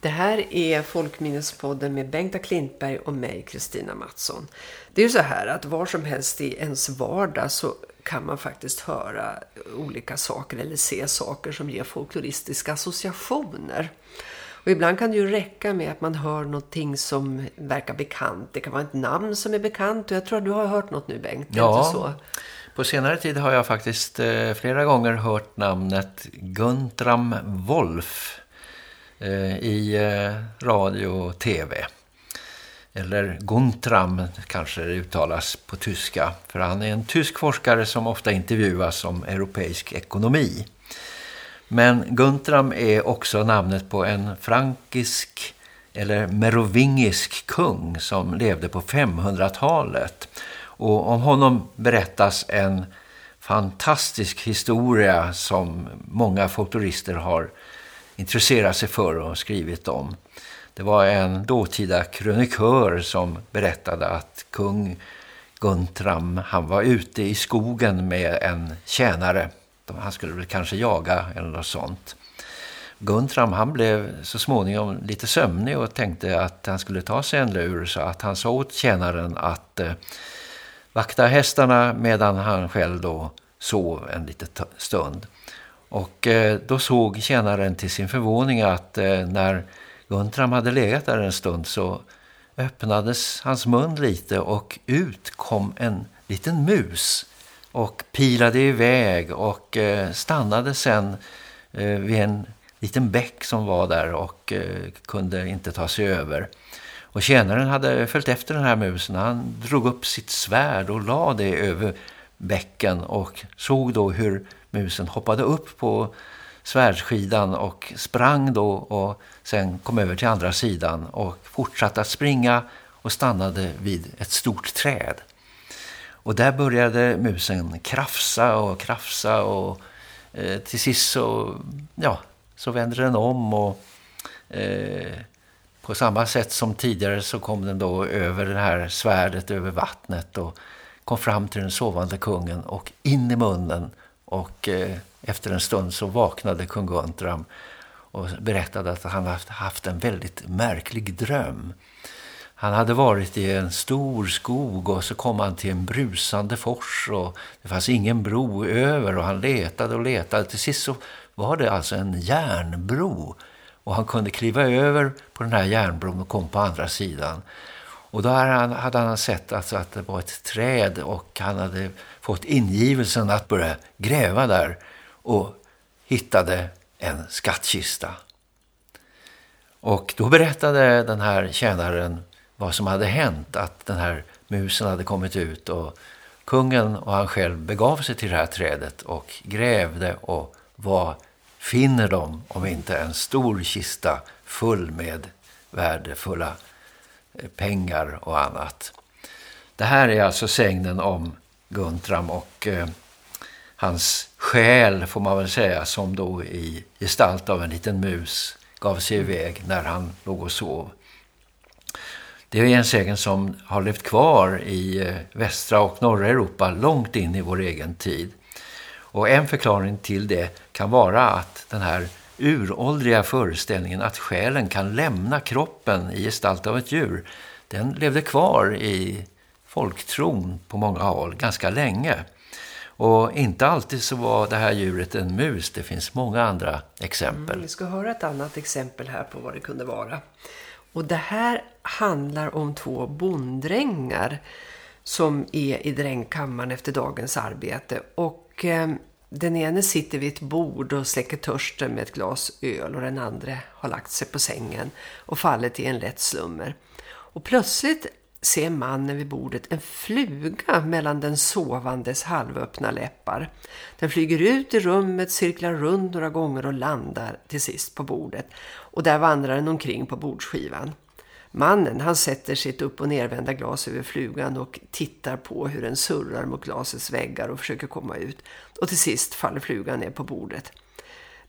Det här är Folkminnespodden med Bengta Klintberg och mig, Kristina Mattsson. Det är ju så här att var som helst i ens vardag så kan man faktiskt höra olika saker eller se saker som ger folkloristiska associationer. Och ibland kan det ju räcka med att man hör någonting som verkar bekant. Det kan vara ett namn som är bekant och jag tror att du har hört något nu Bengt. Ja, så? på senare tid har jag faktiskt eh, flera gånger hört namnet Guntram Wolf Eh, i eh, radio och tv. Eller Guntram kanske det uttalas på tyska. För han är en tysk forskare som ofta intervjuas om europeisk ekonomi. Men Guntram är också namnet på en frankisk eller merovingisk kung som levde på 500-talet. Och om honom berättas en fantastisk historia som många folklorister har intresserat sig för och skrivit om. Det var en dåtida krönikör som berättade att kung Guntram, han var ute i skogen med en tjänare. Han skulle väl kanske jaga eller något sånt. Guntram han blev så småningom lite sömnig och tänkte att han skulle ta sig en lur så att han sa åt tjänaren att eh, vakta hästarna medan han själv då sov en liten stund. Och eh, då såg tjänaren till sin förvåning att eh, när Guntram hade legat där en stund så öppnades hans mun lite och ut kom en liten mus och pilade iväg och eh, stannade sen vid en liten bäck som var där och kunde inte ta sig över. Och tjänaren hade följt efter den här musen. Han drog upp sitt svärd och la det över bäcken och såg då hur musen hoppade upp på svärdskidan och sprang då och sen kom över till andra sidan och fortsatte att springa och stannade vid ett stort träd. Och där började musen krafsa och krafsa och eh, till sist så, ja, så vände den om och eh, på samma sätt som tidigare så kom den då över det här svärdet över vattnet och kom fram till den sovande kungen och in i munnen och eh, efter en stund så vaknade kung Guntram och berättade att han haft, haft en väldigt märklig dröm. Han hade varit i en stor skog och så kom han till en brusande fors och det fanns ingen bro över och han letade och letade. Till sist så var det alltså en järnbro och han kunde kliva över på den här järnbron och kom på andra sidan. Och då hade han, sett alltså att det var ett träd och han hade fått ingivelsen att börja gräva där och hittade en skattkista. Och då berättade den här tjänaren vad som hade hänt, att den här musen hade kommit ut och kungen och han själv begav sig till det här trädet och grävde och vad finner de om inte en stor kista full med värdefulla Eh, pengar och annat. Det här är alltså sägnen om Guntram och eh, hans själ får man väl säga som då i gestalt av en liten mus gav sig iväg när han låg och sov. Det är en sägen som har levt kvar i eh, västra och norra Europa långt in i vår egen tid. Och en förklaring till det kan vara att den här uråldriga föreställningen att själen kan lämna kroppen i gestalt av ett djur, den levde kvar i folktron på många håll ganska länge. Och inte alltid så var det här djuret en mus. Det finns många andra exempel. Mm, vi ska höra ett annat exempel här på vad det kunde vara. Och det här handlar om två bonddrängar som är i drängkammaren efter dagens arbete. Och eh, den ene sitter vid ett bord och släcker törsten med ett glas öl och den andra har lagt sig på sängen och fallit i en lätt slummer. Och plötsligt ser mannen vid bordet en fluga mellan den sovandes halvöppna läppar. Den flyger ut i rummet, cirklar runt några gånger och landar till sist på bordet. Och där vandrar den omkring på bordsskivan. Mannen han sätter sitt upp- och nervända glas över flugan och tittar på hur den surrar mot glasets väggar och försöker komma ut. Och till sist faller flugan ner på bordet.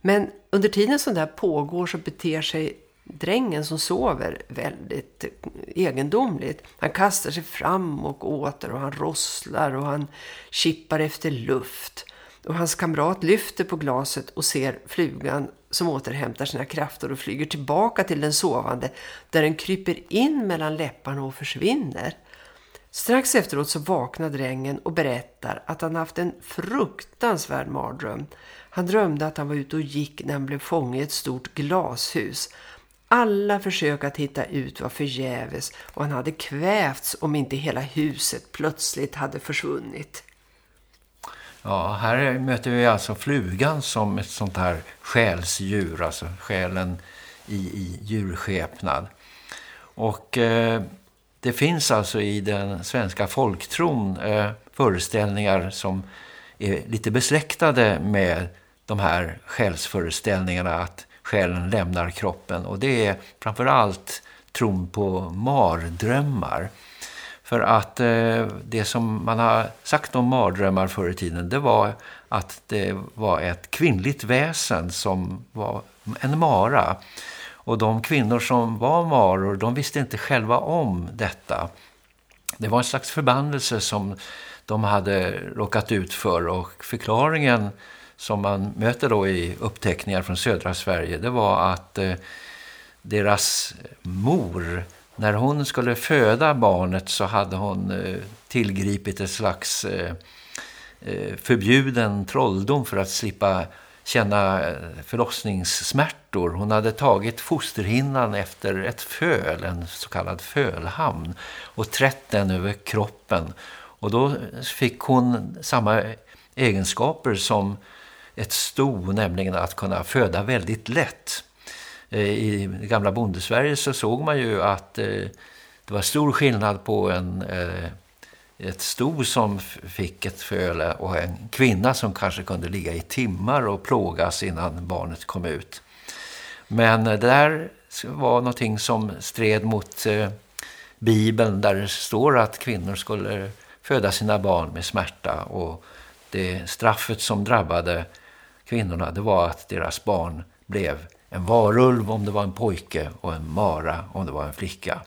Men under tiden som det här pågår så beter sig drängen som sover väldigt egendomligt. Han kastar sig fram och åter och han rosslar och han kippar efter luft. Och hans kamrat lyfter på glaset och ser flugan som återhämtar sina krafter och flyger tillbaka till den sovande där den kryper in mellan läpparna och försvinner. Strax efteråt så vaknar drängen och berättar att han haft en fruktansvärd mardröm. Han drömde att han var ute och gick när han blev fången i ett stort glashus. Alla försök att hitta ut var förgäves och han hade kvävts om inte hela huset plötsligt hade försvunnit. Ja, här möter vi alltså flugan som ett sånt här själsdjur, alltså själen i, i djurskepnad. Och eh, det finns alltså i den svenska folktron eh, föreställningar som är lite besläktade med de här själsföreställningarna att själen lämnar kroppen. Och det är framförallt tron på mardrömmar. För att eh, det som man har sagt om mardrömmar förr i tiden det var att det var ett kvinnligt väsen som var en mara. Och de kvinnor som var maror de visste inte själva om detta. Det var en slags förbannelse som de hade råkat ut för och förklaringen som man möter då i uppteckningar från södra Sverige det var att eh, deras mor när hon skulle föda barnet så hade hon eh, tillgripit ett slags eh, eh, förbjuden trolldom för att slippa känna förlossningssmärtor. Hon hade tagit fosterhinnan efter ett föl, en så kallad fölhamn, och trätt den över kroppen. Och då fick hon samma egenskaper som ett sto, nämligen att kunna föda väldigt lätt i i gamla bondesverige så såg man ju att eh, det var stor skillnad på en, eh, ett sto som fick ett föle och en kvinna som kanske kunde ligga i timmar och plågas innan barnet kom ut. Men det där var någonting som stred mot Bibeln där det står att kvinnor skulle föda sina barn med smärta och det straffet som drabbade kvinnorna det var att deras barn blev en varulv om det var en pojke och en mara om det var en flicka.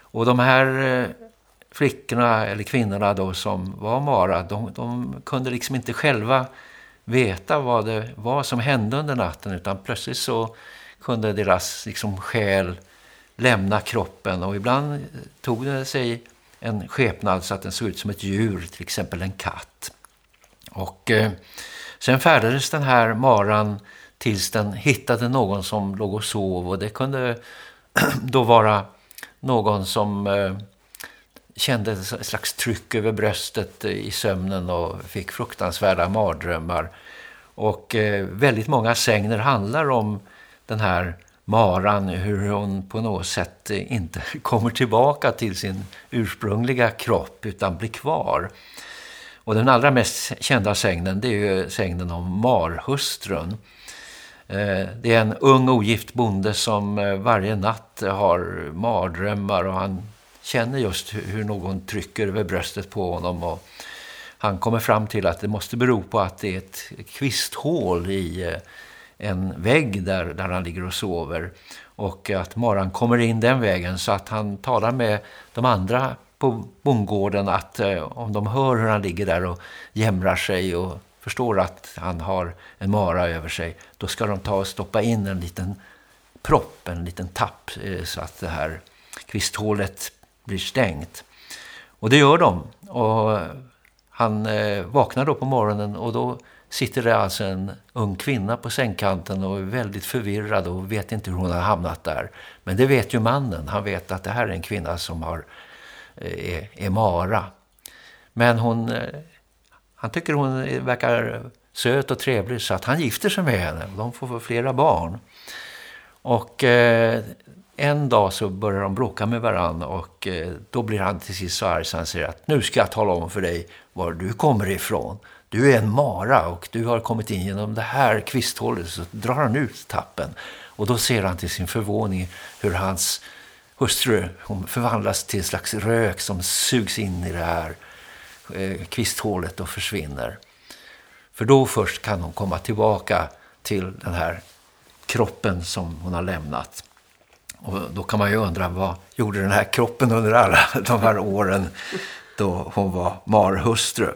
Och de här eh, flickorna eller kvinnorna då som var mara, de, de kunde liksom inte själva veta vad det var som hände under natten utan plötsligt så kunde deras liksom själ lämna kroppen och ibland tog det sig en skepnad så att den såg ut som ett djur, till exempel en katt. Och eh, sen färdades den här maran tills den hittade någon som låg och sov och det kunde då vara någon som eh, kände ett slags tryck över bröstet eh, i sömnen och fick fruktansvärda mardrömmar. Och eh, väldigt många sängner handlar om den här maran, hur hon på något sätt eh, inte kommer tillbaka till sin ursprungliga kropp utan blir kvar. Och den allra mest kända sägnen det är ju sägnen om marhustrun. Eh, det är en ung ogift bonde som eh, varje natt har mardrömmar och han känner just hur någon trycker över bröstet på honom och han kommer fram till att det måste bero på att det är ett kvisthål i eh, en vägg där, där han ligger och sover och att maran kommer in den vägen så att han talar med de andra på bondgården att om de hör hur han ligger där och jämrar sig och förstår att han har en mara över sig, då ska de ta och stoppa in en liten propp, en liten tapp eh, så att det här kvisthålet blir stängt. Och det gör de. Och han eh, vaknar då på morgonen och då sitter det alltså en ung kvinna på sängkanten och är väldigt förvirrad och vet inte hur hon har hamnat där. Men det vet ju mannen. Han vet att det här är en kvinna som har, eh, är, är Mara. Men hon han tycker hon verkar söt och trevlig så att han gifter sig med henne. De får flera barn. Och eh, en dag så börjar de bråka med varandra och eh, då blir han till sist så arg så han säger att nu ska jag tala om för dig var du kommer ifrån. Du är en mara och du har kommit in genom det här kvisthålet. så drar han ut tappen. Och då ser han till sin förvåning hur hans hustru hon förvandlas till en slags rök som sugs in i det här eh, kvisthålet och försvinner. För då först kan hon komma tillbaka till den här kroppen som hon har lämnat. Och då kan man ju undra vad gjorde den här kroppen under alla de här åren då hon var marhustru.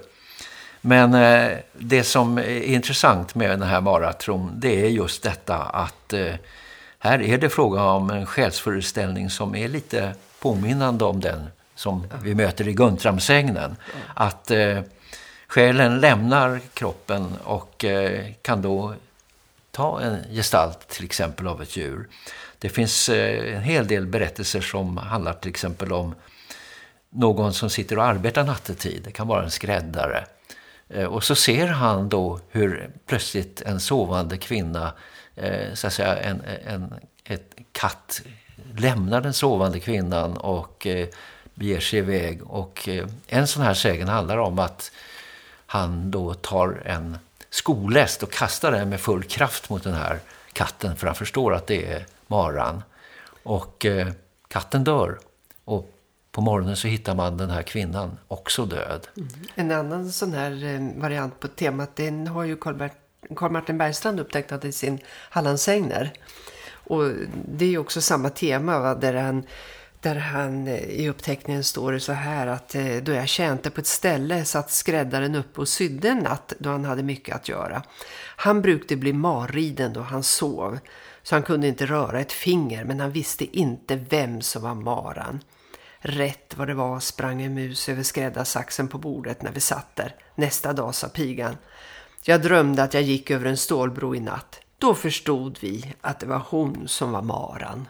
Men eh, det som är intressant med den här maratron det är just detta att eh, här är det fråga om en själsföreställning som är lite påminnande om den som vi möter i Guntramsägnen. Att eh, själen lämnar kroppen och eh, kan då ta en gestalt till exempel av ett djur. Det finns eh, en hel del berättelser som handlar till exempel om någon som sitter och arbetar nattetid. Det kan vara en skräddare. Eh, och så ser han då hur plötsligt en sovande kvinna, eh, så att säga en, en ett katt, lämnar den sovande kvinnan och eh, beger sig iväg. Och eh, en sån här sägen handlar om att han då tar en skoläst och kastar den med full kraft mot den här katten för han förstår att det är maran. Och eh, katten dör och på morgonen så hittar man den här kvinnan också död. Mm. En annan sån här eh, variant på temat den har ju Carl, Martin Bergstrand upptecknat i sin Hallandsängner. Och det är ju också samma tema va? där han där han eh, i uppteckningen står det så här att eh, då jag tjänte på ett ställe satt skräddaren uppe och sydde en natt då han hade mycket att göra. Han brukade bli marriden då han sov så han kunde inte röra ett finger men han visste inte vem som var maran. Rätt vad det var sprang en mus över skräddarsaxen på bordet när vi satt där. Nästa dag sa pigan. Jag drömde att jag gick över en stålbro i natt. Då förstod vi att det var hon som var maran.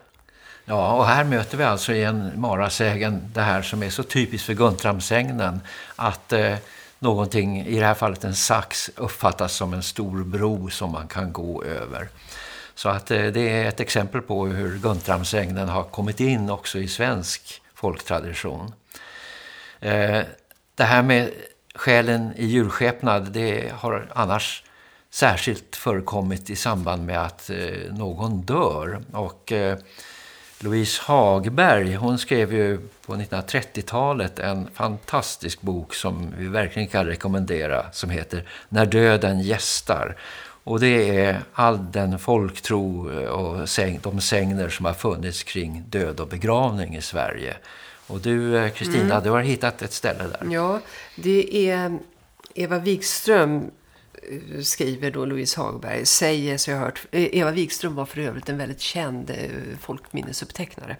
Ja, och här möter vi alltså i en marasägen det här som är så typiskt för Guntramsägnen att eh, någonting, i det här fallet en sax, uppfattas som en stor bro som man kan gå över. Så att eh, det är ett exempel på hur Guntramsägnen har kommit in också i svensk folktradition. Eh, det här med själen i djurskepnad, det har annars särskilt förekommit i samband med att eh, någon dör. Och eh, Louise Hagberg, hon skrev ju på 1930-talet en fantastisk bok som vi verkligen kan rekommendera som heter När döden gästar. Och det är all den folktro och de sängner som har funnits kring död och begravning i Sverige. Och du, eh, Kristina, mm. du har hittat ett ställe där. Ja, det är Eva Wikström Eh, skriver då Louise Hagberg, säger så jag hört, eh, Eva Wikström var för övrigt en väldigt känd eh, folkminnesupptecknare.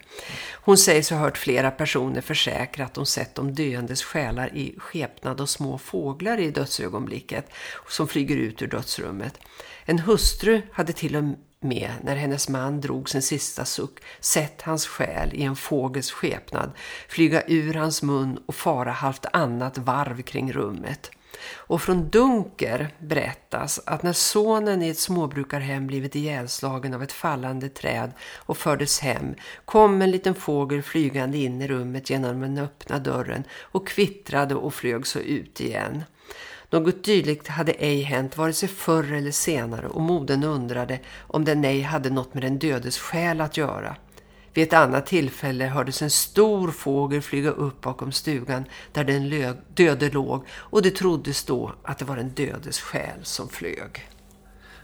Hon säger så hört flera personer försäkra att de sett de döendes själar i skepnad och små fåglar i dödsögonblicket som flyger ut ur dödsrummet. En hustru hade till och med när hennes man drog sin sista suck sett hans själ i en fågels skepnad flyga ur hans mun och fara halvt annat varv kring rummet. Och från Dunker berättas att när sonen i ett småbrukarhem blivit ihjälslagen av ett fallande träd och fördes hem kom en liten fågel flygande in i rummet genom den öppna dörren och kvittrade och flög så ut igen. Något dylikt hade ej hänt vare sig förr eller senare och moden undrade om den ej hade något med den dödes själ att göra. Vid ett annat tillfälle hördes en stor fågel flyga upp bakom stugan där den döde låg och det troddes då att det var en dödes själ som flög.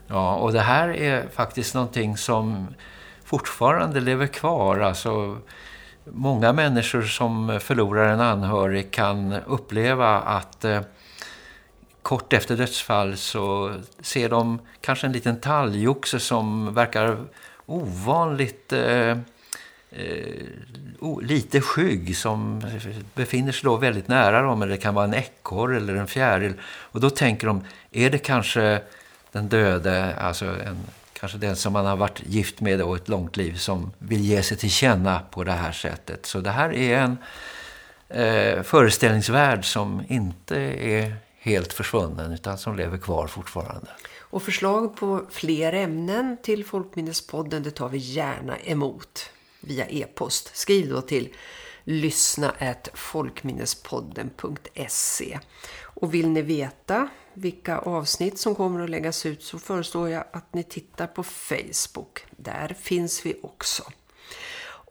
Ja, och det här är faktiskt någonting som fortfarande lever kvar. Alltså, många människor som förlorar en anhörig kan uppleva att eh, kort efter dödsfall så ser de kanske en liten talgoxe som verkar ovanligt... Eh, eh, lite skygg som befinner sig då väldigt nära dem. Eller det kan vara en ekorre eller en fjäril. Och då tänker de, är det kanske den döde, alltså en, kanske den som man har varit gift med och ett långt liv som vill ge sig till känna på det här sättet. Så det här är en eh, föreställningsvärld som inte är helt försvunnen utan som lever kvar fortfarande. Och förslag på fler ämnen till Folkminnespodden det tar vi gärna emot via e-post. Skriv då till lyssna folkminnespodden.se Och vill ni veta vilka avsnitt som kommer att läggas ut så föreslår jag att ni tittar på Facebook. Där finns vi också.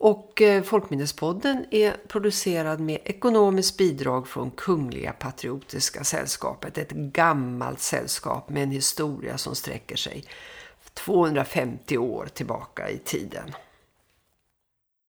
Och eh, Folkminnespodden är producerad med ekonomiskt bidrag från Kungliga Patriotiska Sällskapet. Ett gammalt sällskap med en historia som sträcker sig 250 år tillbaka i tiden.